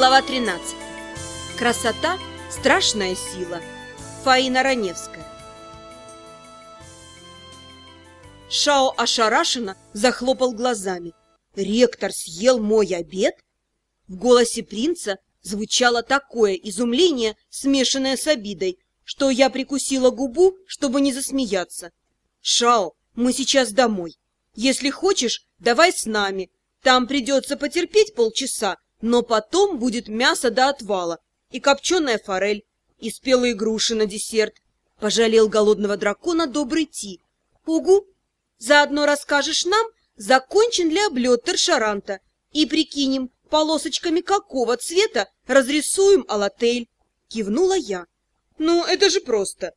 Глава 13. Красота – страшная сила. Фаина Раневская. Шао ошарашенно захлопал глазами. «Ректор съел мой обед?» В голосе принца звучало такое изумление, смешанное с обидой, что я прикусила губу, чтобы не засмеяться. «Шао, мы сейчас домой. Если хочешь, давай с нами. Там придется потерпеть полчаса, но потом будет мясо до отвала, и копченая форель, и спелые груши на десерт. Пожалел голодного дракона добрый Ти. Угу, заодно расскажешь нам, закончен ли облет Тершаранта, и прикинем, полосочками какого цвета разрисуем алатель. Кивнула я. Ну, это же просто.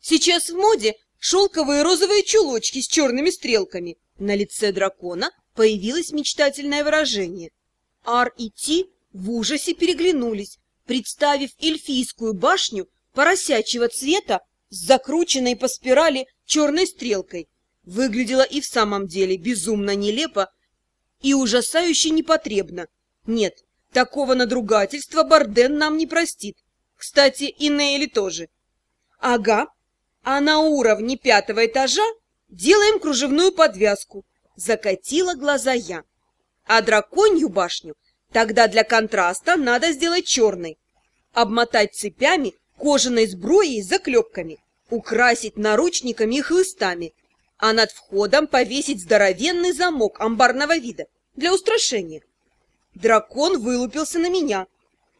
Сейчас в моде шелковые розовые чулочки с черными стрелками. На лице дракона появилось мечтательное выражение – Ар и Ти в ужасе переглянулись, представив эльфийскую башню поросячьего цвета с закрученной по спирали черной стрелкой. Выглядело и в самом деле безумно нелепо и ужасающе непотребно. Нет, такого надругательства Барден нам не простит. Кстати, и Нейли тоже. Ага, а на уровне пятого этажа делаем кружевную подвязку. Закатила глаза я. А драконью башню тогда для контраста надо сделать черной. Обмотать цепями, кожаной сбруей с заклепками, украсить наручниками и хлыстами, а над входом повесить здоровенный замок амбарного вида для устрашения. Дракон вылупился на меня.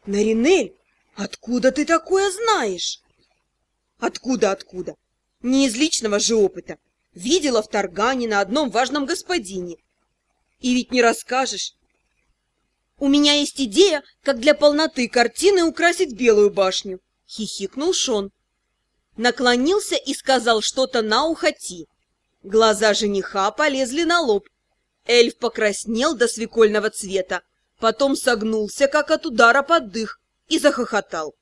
«Наринель, откуда ты такое знаешь?» «Откуда, откуда? Не из личного же опыта. Видела в Таргане на одном важном господине, и ведь не расскажешь. У меня есть идея, как для полноты картины украсить Белую башню, хихикнул Шон. Наклонился и сказал что-то на ухо Ти. Глаза жениха полезли на лоб. Эльф покраснел до свекольного цвета, потом согнулся, как от удара под дых, и захохотал.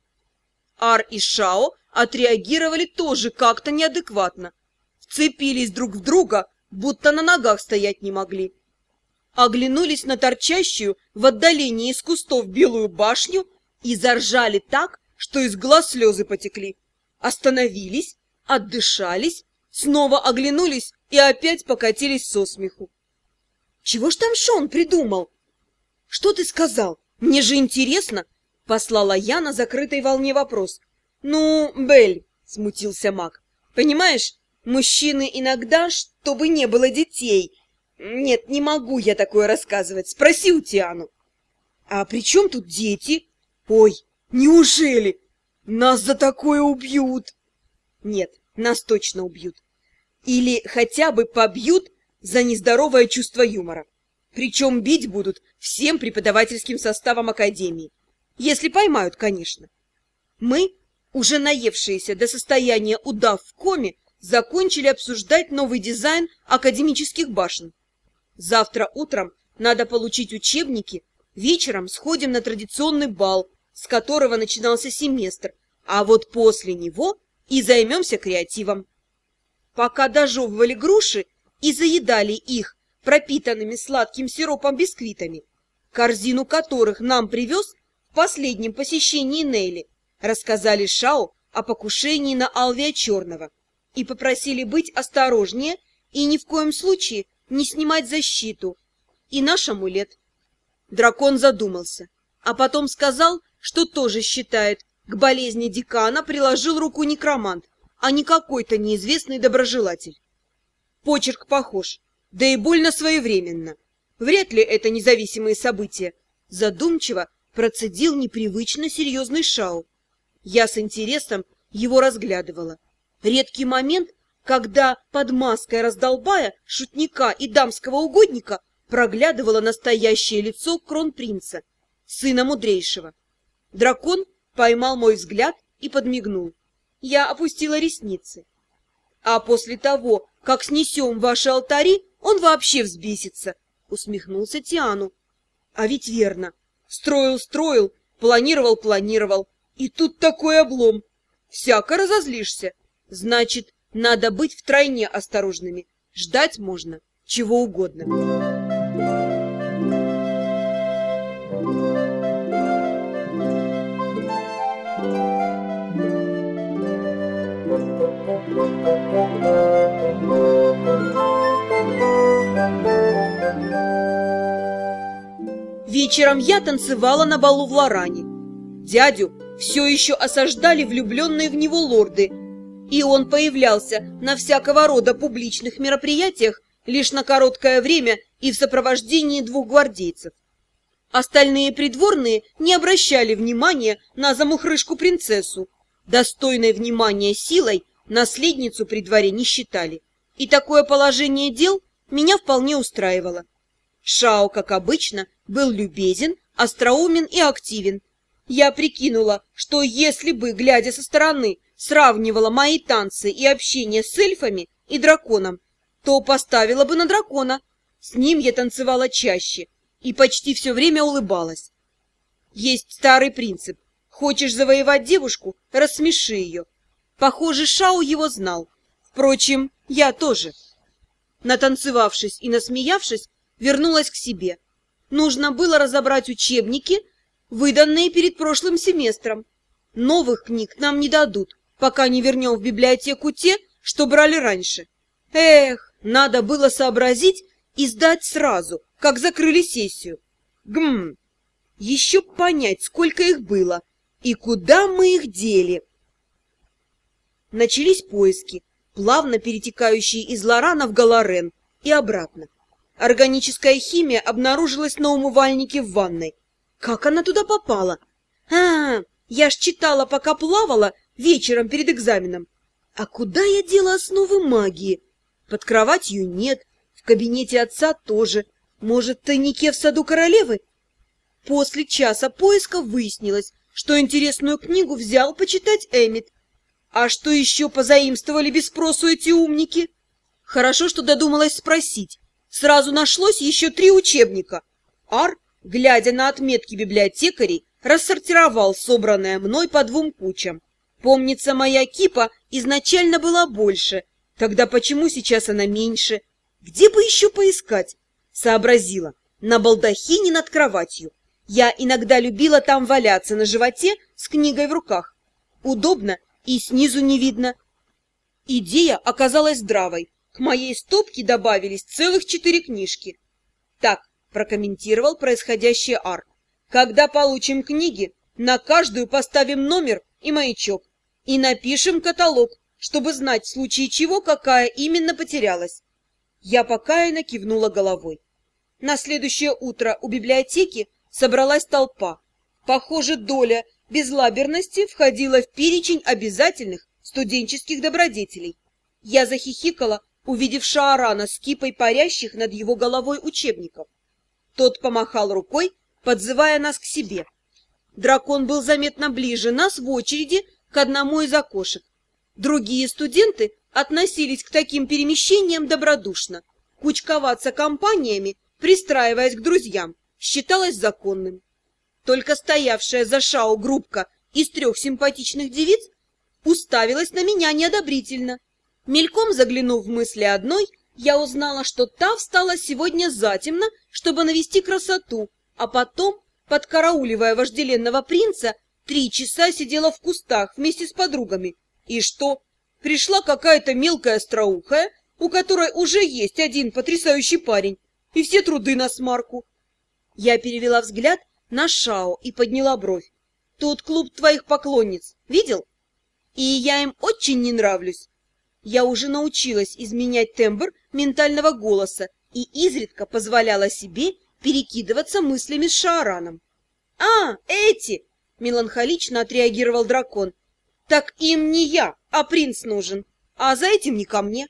Ар и Шао отреагировали тоже как-то неадекватно. Вцепились друг в друга, будто на ногах стоять не могли оглянулись на торчащую в отдалении из кустов белую башню и заржали так, что из глаз слезы потекли. Остановились, отдышались, снова оглянулись и опять покатились со смеху. «Чего ж там Шон придумал?» «Что ты сказал? Мне же интересно!» — послала я на закрытой волне вопрос. «Ну, Бель», — смутился маг, — «понимаешь, мужчины иногда, чтобы не было детей, нет, не могу я такое рассказывать. Спроси у Тиану. А при чем тут дети? Ой, неужели? Нас за такое убьют. Нет, нас точно убьют. Или хотя бы побьют за нездоровое чувство юмора. Причем бить будут всем преподавательским составом Академии. Если поймают, конечно. Мы, уже наевшиеся до состояния удав в коме, закончили обсуждать новый дизайн академических башен. Завтра утром надо получить учебники, вечером сходим на традиционный бал, с которого начинался семестр, а вот после него и займемся креативом. Пока дожевывали груши и заедали их пропитанными сладким сиропом бисквитами, корзину которых нам привез в последнем посещении Нелли, рассказали Шао о покушении на Алвия Черного и попросили быть осторожнее и ни в коем случае не снимать защиту и наш амулет. Дракон задумался, а потом сказал, что тоже считает, к болезни декана приложил руку некромант, а не какой-то неизвестный доброжелатель. Почерк похож, да и больно своевременно. Вряд ли это независимые события. Задумчиво процедил непривычно серьезный шау. Я с интересом его разглядывала. Редкий момент, когда под маской раздолбая, шутника и дамского угодника проглядывало настоящее лицо кронпринца, сына мудрейшего. Дракон поймал мой взгляд и подмигнул. Я опустила ресницы. А после того, как снесем ваши алтари, он вообще взбесится, усмехнулся Тиану. А ведь верно. Строил-строил, планировал-планировал. И тут такой облом. Всяко разозлишься. Значит, надо быть втройне осторожными. Ждать можно чего угодно. Вечером я танцевала на балу в Лоране. Дядю все еще осаждали влюбленные в него лорды, и он появлялся на всякого рода публичных мероприятиях лишь на короткое время и в сопровождении двух гвардейцев. Остальные придворные не обращали внимания на замухрышку-принцессу, достойной внимания силой наследницу при дворе не считали, и такое положение дел меня вполне устраивало. Шао, как обычно, был любезен, остроумен и активен. Я прикинула, что если бы, глядя со стороны, сравнивала мои танцы и общение с эльфами и драконом, то поставила бы на дракона. С ним я танцевала чаще и почти все время улыбалась. Есть старый принцип. Хочешь завоевать девушку – рассмеши ее. Похоже, Шау его знал. Впрочем, я тоже. Натанцевавшись и насмеявшись, вернулась к себе. Нужно было разобрать учебники, выданные перед прошлым семестром. Новых книг нам не дадут, пока не вернем в библиотеку те, что брали раньше. Эх, надо было сообразить и сдать сразу, как закрыли сессию. Гм, еще понять, сколько их было и куда мы их дели. Начались поиски, плавно перетекающие из Лорана в Галарен и обратно. Органическая химия обнаружилась на умывальнике в ванной. Как она туда попала? А, я ж читала, пока плавала вечером перед экзаменом. А куда я дела основы магии? Под кроватью нет, в кабинете отца тоже. Может, в тайнике в саду королевы? После часа поиска выяснилось, что интересную книгу взял почитать Эмит. А что еще позаимствовали без спросу эти умники? Хорошо, что додумалась спросить. Сразу нашлось еще три учебника. Ар, глядя на отметки библиотекарей, рассортировал собранное мной по двум кучам. Помнится, моя кипа изначально была больше. Тогда почему сейчас она меньше? Где бы еще поискать? Сообразила. На балдахине над кроватью. Я иногда любила там валяться на животе с книгой в руках. Удобно и снизу не видно. Идея оказалась здравой. К моей стопке добавились целых четыре книжки. Так, прокомментировал происходящее Ар. Когда получим книги, на каждую поставим номер и маячок. И напишем каталог, чтобы знать, в случае чего, какая именно потерялась. Я покаянно кивнула головой. На следующее утро у библиотеки собралась толпа. Похоже, доля безлаберности входила в перечень обязательных студенческих добродетелей. Я захихикала, увидев Шаарана с кипой парящих над его головой учебников. Тот помахал рукой, подзывая нас к себе. Дракон был заметно ближе нас в очереди к одному из окошек. Другие студенты относились к таким перемещениям добродушно. Кучковаться компаниями, пристраиваясь к друзьям, считалось законным. Только стоявшая за шау группка из трех симпатичных девиц уставилась на меня неодобрительно. Мельком заглянув в мысли одной, я узнала, что та встала сегодня затемно, чтобы навести красоту, а потом, подкарауливая вожделенного принца, три часа сидела в кустах вместе с подругами. И что? Пришла какая-то мелкая остроухая, у которой уже есть один потрясающий парень, и все труды на смарку. Я перевела взгляд на Шао и подняла бровь. Тут клуб твоих поклонниц, видел? И я им очень не нравлюсь. Я уже научилась изменять тембр ментального голоса и изредка позволяла себе перекидываться мыслями с Шаараном. «А, эти!» — меланхолично отреагировал дракон. «Так им не я, а принц нужен, а за этим не ко мне».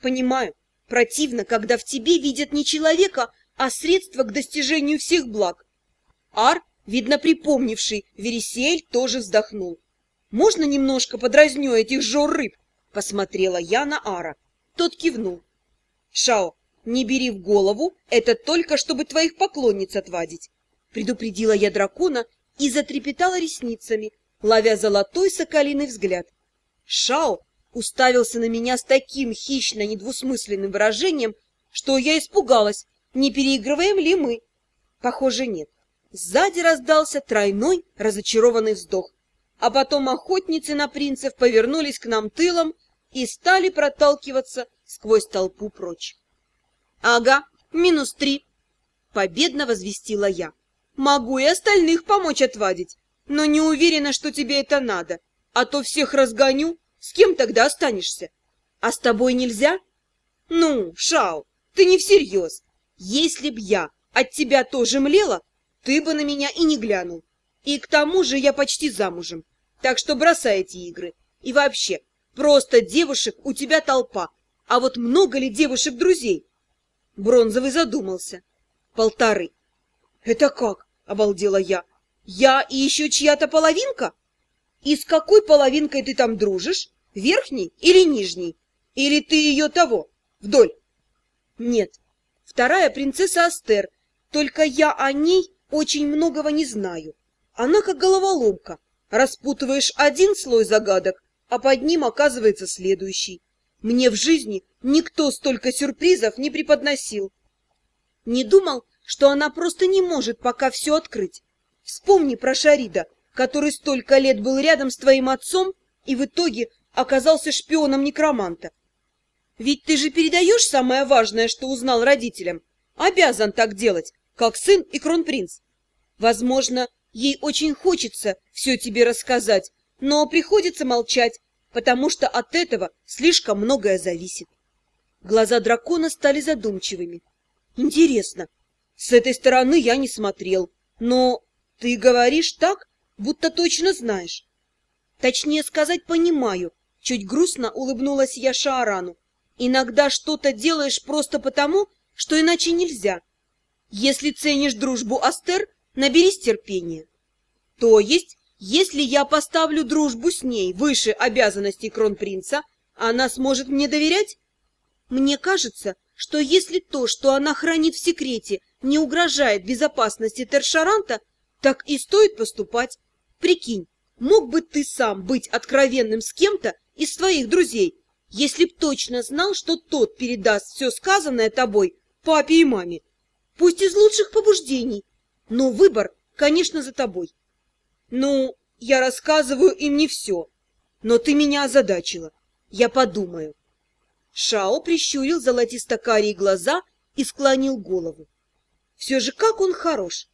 «Понимаю, противно, когда в тебе видят не человека, а средство к достижению всех благ». Ар, видно припомнивший Вересель, тоже вздохнул. «Можно немножко подразню этих жор рыб?» — посмотрела я на Ара. Тот кивнул. «Шао, не бери в голову, это только чтобы твоих поклонниц отвадить!» Предупредила я дракона и затрепетала ресницами, ловя золотой соколиный взгляд. Шао уставился на меня с таким хищно-недвусмысленным выражением, что я испугалась, не переигрываем ли мы. Похоже, нет. Сзади раздался тройной разочарованный вздох. а потом охотницы на принцев повернулись к нам тылом и стали проталкиваться сквозь толпу прочь. «Ага, минус три!» — победно возвестила я. «Могу и остальных помочь отвадить, но не уверена, что тебе это надо, а то всех разгоню, с кем тогда останешься? А с тобой нельзя?» «Ну, Шау, ты не всерьез. Если б я от тебя тоже млела, ты бы на меня и не глянул. И к тому же я почти замужем, так что бросай эти игры. И вообще, просто девушек у тебя толпа, а вот много ли девушек-друзей?» Бронзовый задумался. «Полторы». «Это как?» — обалдела я. «Я и еще чья-то половинка? И с какой половинкой ты там дружишь? Верхней или нижней? Или ты ее того, вдоль?» «Нет, вторая принцесса Астер, только я о ней очень многого не знаю. Она как головоломка. Распутываешь один слой загадок, а под ним оказывается следующий. Мне в жизни никто столько сюрпризов не преподносил. Не думал, что она просто не может пока все открыть. Вспомни про Шарида, который столько лет был рядом с твоим отцом и в итоге оказался шпионом некроманта. Ведь ты же передаешь самое важное, что узнал родителям. Обязан так делать, как сын и кронпринц. Возможно, ей очень хочется все тебе рассказать, но приходится молчать, потому что от этого слишком многое зависит. Глаза дракона стали задумчивыми. Интересно, с этой стороны я не смотрел, но ты говоришь так, будто точно знаешь. Точнее сказать, понимаю. Чуть грустно улыбнулась я Шаарану. Иногда что-то делаешь просто потому, что иначе нельзя. Если ценишь дружбу Астер, наберись терпения. То есть если я поставлю дружбу с ней выше обязанностей кронпринца, она сможет мне доверять? Мне кажется, что если то, что она хранит в секрете, не угрожает безопасности Тершаранта, так и стоит поступать. Прикинь, мог бы ты сам быть откровенным с кем-то из своих друзей, если б точно знал, что тот передаст все сказанное тобой папе и маме. Пусть из лучших побуждений, но выбор, конечно, за тобой. Ну, я рассказываю им не все, но ты меня озадачила. Я подумаю. Шао прищурил золотисто-карие глаза и склонил голову. Все же как он хорош!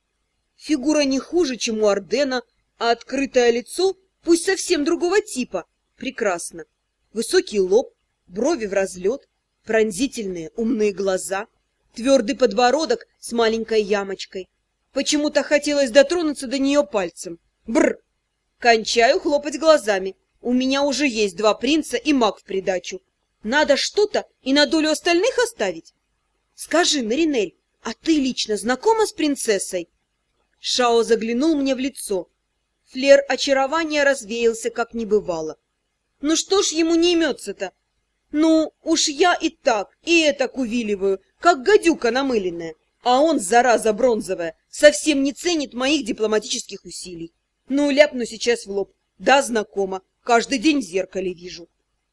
Фигура не хуже, чем у Ордена, а открытое лицо, пусть совсем другого типа, прекрасно. Высокий лоб, брови в разлет, пронзительные умные глаза, твердый подбородок с маленькой ямочкой. Почему-то хотелось дотронуться до нее пальцем. Бр! Кончаю хлопать глазами. У меня уже есть два принца и маг в придачу. Надо что-то и на долю остальных оставить. Скажи, Маринель, а ты лично знакома с принцессой? Шао заглянул мне в лицо. Флер очарования развеялся, как не бывало. Ну что ж ему не имется-то? Ну, уж я и так, и это увиливаю, как гадюка намыленная. А он, зараза бронзовая, совсем не ценит моих дипломатических усилий. Ну, ляпну сейчас в лоб. Да, знакомо. Каждый день в зеркале вижу.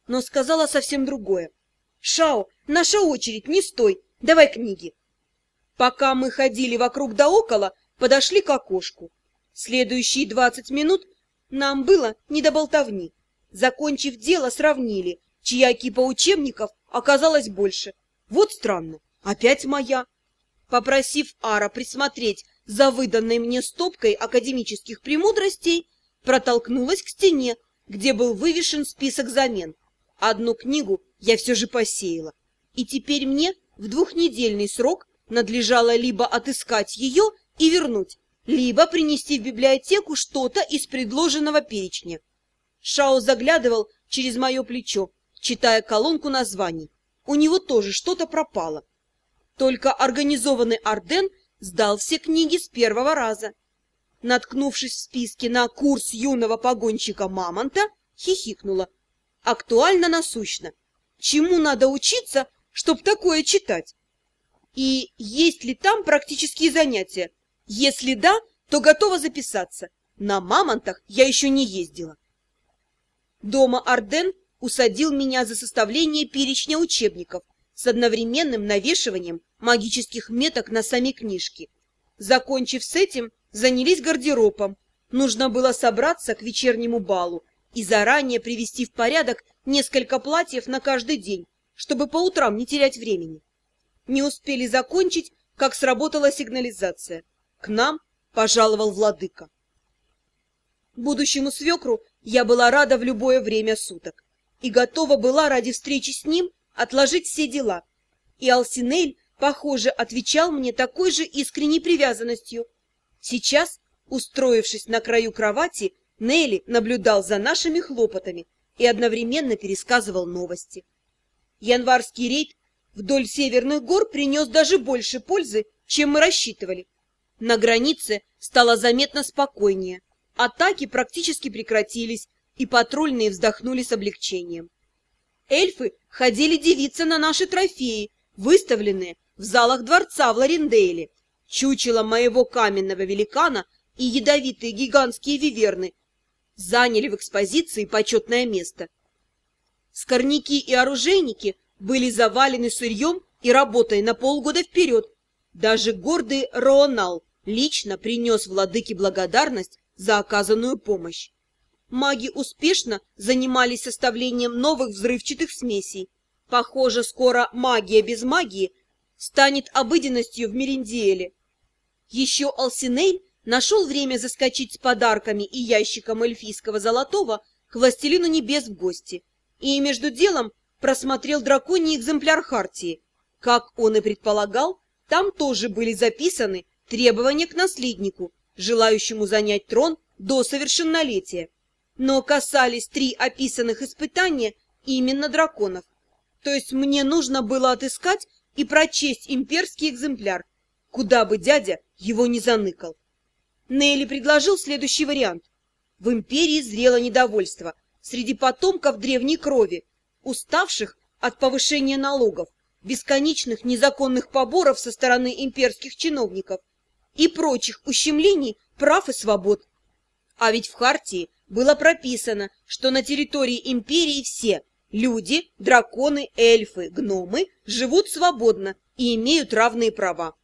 Но сказала совсем другое. Шао, наша очередь, не стой. Давай книги. Пока мы ходили вокруг да около, подошли к окошку. Следующие двадцать минут нам было не до болтовни. Закончив дело, сравнили, чья кипа учебников оказалась больше. Вот странно, опять моя. Попросив Ара присмотреть за выданной мне стопкой академических премудростей, протолкнулась к стене, где был вывешен список замен. Одну книгу я все же посеяла, и теперь мне в двухнедельный срок надлежало либо отыскать ее и вернуть, либо принести в библиотеку что-то из предложенного перечня. Шао заглядывал через мое плечо, читая колонку названий. У него тоже что-то пропало. Только организованный Арден сдал все книги с первого раза. Наткнувшись в списке на курс юного погонщика Мамонта, хихикнула. Актуально насущно. Чему надо учиться, чтоб такое читать? И есть ли там практические занятия? Если да, то готова записаться. На Мамонтах я еще не ездила. Дома Арден усадил меня за составление перечня учебников с одновременным навешиванием магических меток на сами книжки. Закончив с этим, занялись гардеробом, нужно было собраться к вечернему балу и заранее привести в порядок несколько платьев на каждый день, чтобы по утрам не терять времени. Не успели закончить, как сработала сигнализация. К нам пожаловал владыка. Будущему свекру я была рада в любое время суток и готова была ради встречи с ним отложить все дела. И Алсинель, похоже, отвечал мне такой же искренней привязанностью. Сейчас, устроившись на краю кровати, Нелли наблюдал за нашими хлопотами и одновременно пересказывал новости. Январский рейд вдоль северных гор принес даже больше пользы, чем мы рассчитывали. На границе стало заметно спокойнее. Атаки практически прекратились, и патрульные вздохнули с облегчением. Эльфы ходили дивиться на наши трофеи, выставленные в залах дворца в Ларендейле. Чучело моего каменного великана и ядовитые гигантские виверны заняли в экспозиции почетное место. Скорняки и оружейники были завалены сырьем и работой на полгода вперед. Даже гордый Роонал лично принес владыке благодарность за оказанную помощь. Маги успешно занимались составлением новых взрывчатых смесей. Похоже, скоро магия без магии станет обыденностью в Мериндиэле. Еще Алсинель нашел время заскочить с подарками и ящиком эльфийского золотого к властелину небес в гости. И между делом просмотрел драконий экземпляр Хартии. Как он и предполагал, там тоже были записаны требования к наследнику, желающему занять трон до совершеннолетия. Но касались три описанных испытания именно драконов. То есть мне нужно было отыскать и прочесть имперский экземпляр, куда бы дядя его не заныкал. Нелли предложил следующий вариант. В империи зрело недовольство среди потомков древней крови, уставших от повышения налогов, бесконечных незаконных поборов со стороны имперских чиновников и прочих ущемлений прав и свобод. А ведь в Хартии было прописано, что на территории империи все люди, драконы, эльфы, гномы живут свободно и имеют равные права.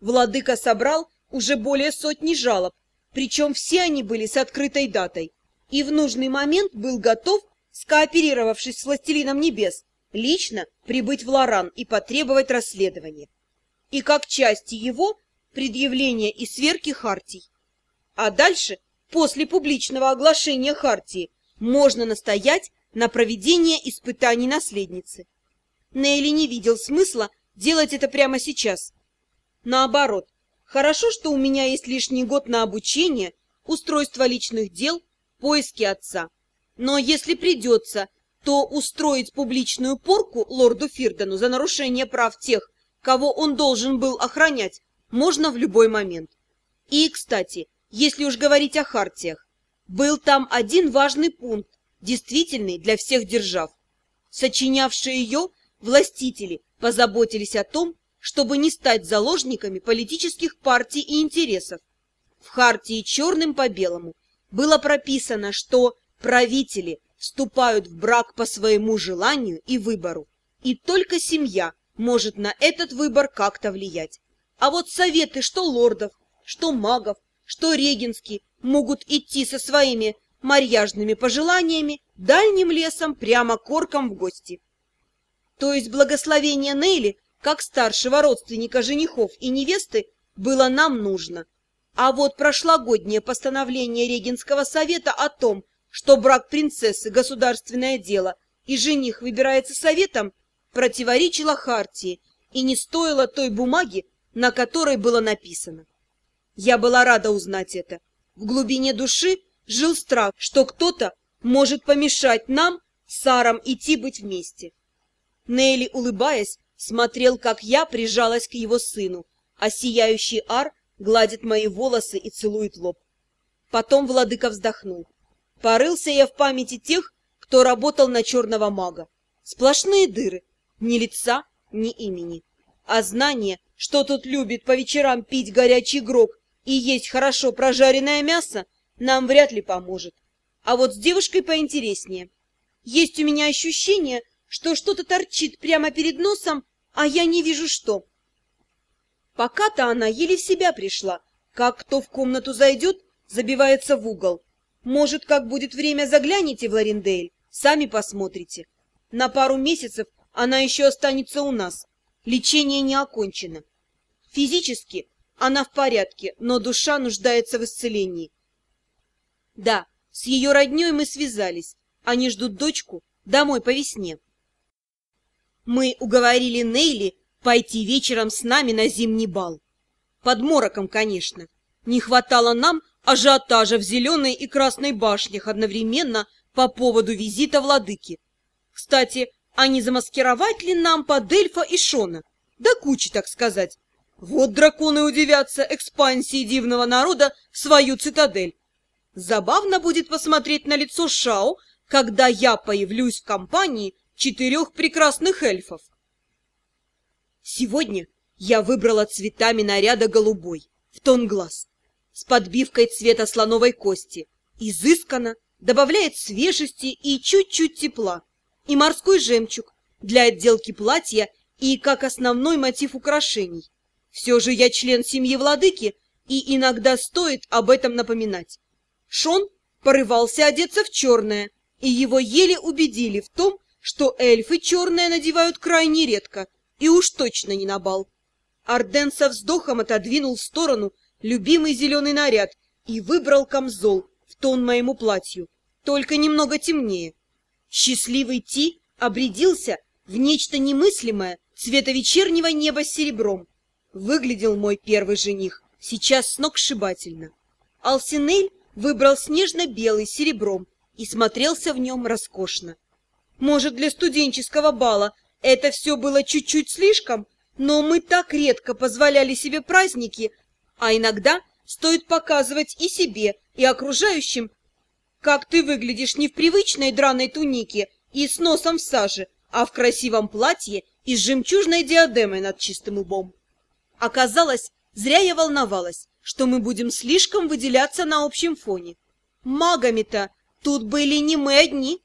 Владыка собрал уже более сотни жалоб, причем все они были с открытой датой, и в нужный момент был готов, скооперировавшись с Властелином Небес, лично прибыть в Лоран и потребовать расследования. И как части его предъявления и сверки Хартий. А дальше после публичного оглашения Хартии можно настоять на проведение испытаний наследницы. Нейли не видел смысла делать это прямо сейчас. Наоборот, хорошо, что у меня есть лишний год на обучение, устройство личных дел, поиски отца. Но если придется, то устроить публичную порку лорду Фирдану за нарушение прав тех, кого он должен был охранять, можно в любой момент. И, кстати, если уж говорить о хартиях, был там один важный пункт, действительный для всех держав. Сочинявшие ее властители позаботились о том, чтобы не стать заложниками политических партий и интересов. В хартии черным по белому было прописано, что правители вступают в брак по своему желанию и выбору, и только семья может на этот выбор как-то влиять. А вот советы что лордов, что магов, что Регинский могут идти со своими марьяжными пожеланиями дальним лесом прямо корком в гости. То есть благословение Нейли, как старшего родственника женихов и невесты, было нам нужно. А вот прошлогоднее постановление Регинского совета о том, что брак принцессы – государственное дело, и жених выбирается советом, противоречило Хартии и не стоило той бумаги, на которой было написано. Я была рада узнать это. В глубине души жил страх, что кто-то может помешать нам с Саром идти быть вместе. Нелли, улыбаясь, смотрел, как я прижалась к его сыну, а сияющий Ар гладит мои волосы и целует лоб. Потом владыка вздохнул. Порылся я в памяти тех, кто работал на черного мага. Сплошные дыры, ни лица, ни имени. А знание, что тут любит по вечерам пить горячий грог и есть хорошо прожаренное мясо, нам вряд ли поможет. А вот с девушкой поинтереснее. Есть у меня ощущение, что что-то торчит прямо перед носом, а я не вижу что. Пока-то она еле в себя пришла, как кто в комнату зайдет, забивается в угол. Может, как будет время, загляните в Лариндель, сами посмотрите. На пару месяцев она еще останется у нас. Лечение не окончено. Физически она в порядке, но душа нуждается в исцелении. Да, с ее родней мы связались. Они ждут дочку домой по весне. Мы уговорили Нейли пойти вечером с нами на зимний бал. Под мороком, конечно. Не хватало нам ажиотажа в зеленой и красной башнях одновременно по поводу визита владыки. Кстати, а не замаскировать ли нам под эльфа и Шона? Да кучи, так сказать. Вот драконы удивятся экспансии дивного народа в свою цитадель. Забавно будет посмотреть на лицо Шао, когда я появлюсь в компании четырех прекрасных эльфов. Сегодня я выбрала цветами наряда голубой, в тон глаз, с подбивкой цвета слоновой кости, изысканно, добавляет свежести и чуть-чуть тепла, и морской жемчуг для отделки платья и как основной мотив украшений. Все же я член семьи владыки, и иногда стоит об этом напоминать. Шон порывался одеться в черное, и его еле убедили в том, что эльфы черное надевают крайне редко, и уж точно не на бал. Арден со вздохом отодвинул в сторону любимый зеленый наряд и выбрал камзол в тон моему платью, только немного темнее. Счастливый Ти обрядился в нечто немыслимое цвета вечернего неба с серебром. Выглядел мой первый жених сейчас сногсшибательно. Алсинель выбрал снежно-белый серебром и смотрелся в нем роскошно. Может, для студенческого бала это все было чуть-чуть слишком, но мы так редко позволяли себе праздники, а иногда стоит показывать и себе, и окружающим, как ты выглядишь не в привычной драной тунике и с носом в саже, а в красивом платье и с жемчужной диадемой над чистым лбом. Оказалось, зря я волновалась что мы будем слишком выделяться на общем фоне. Магами-то тут были не мы одни.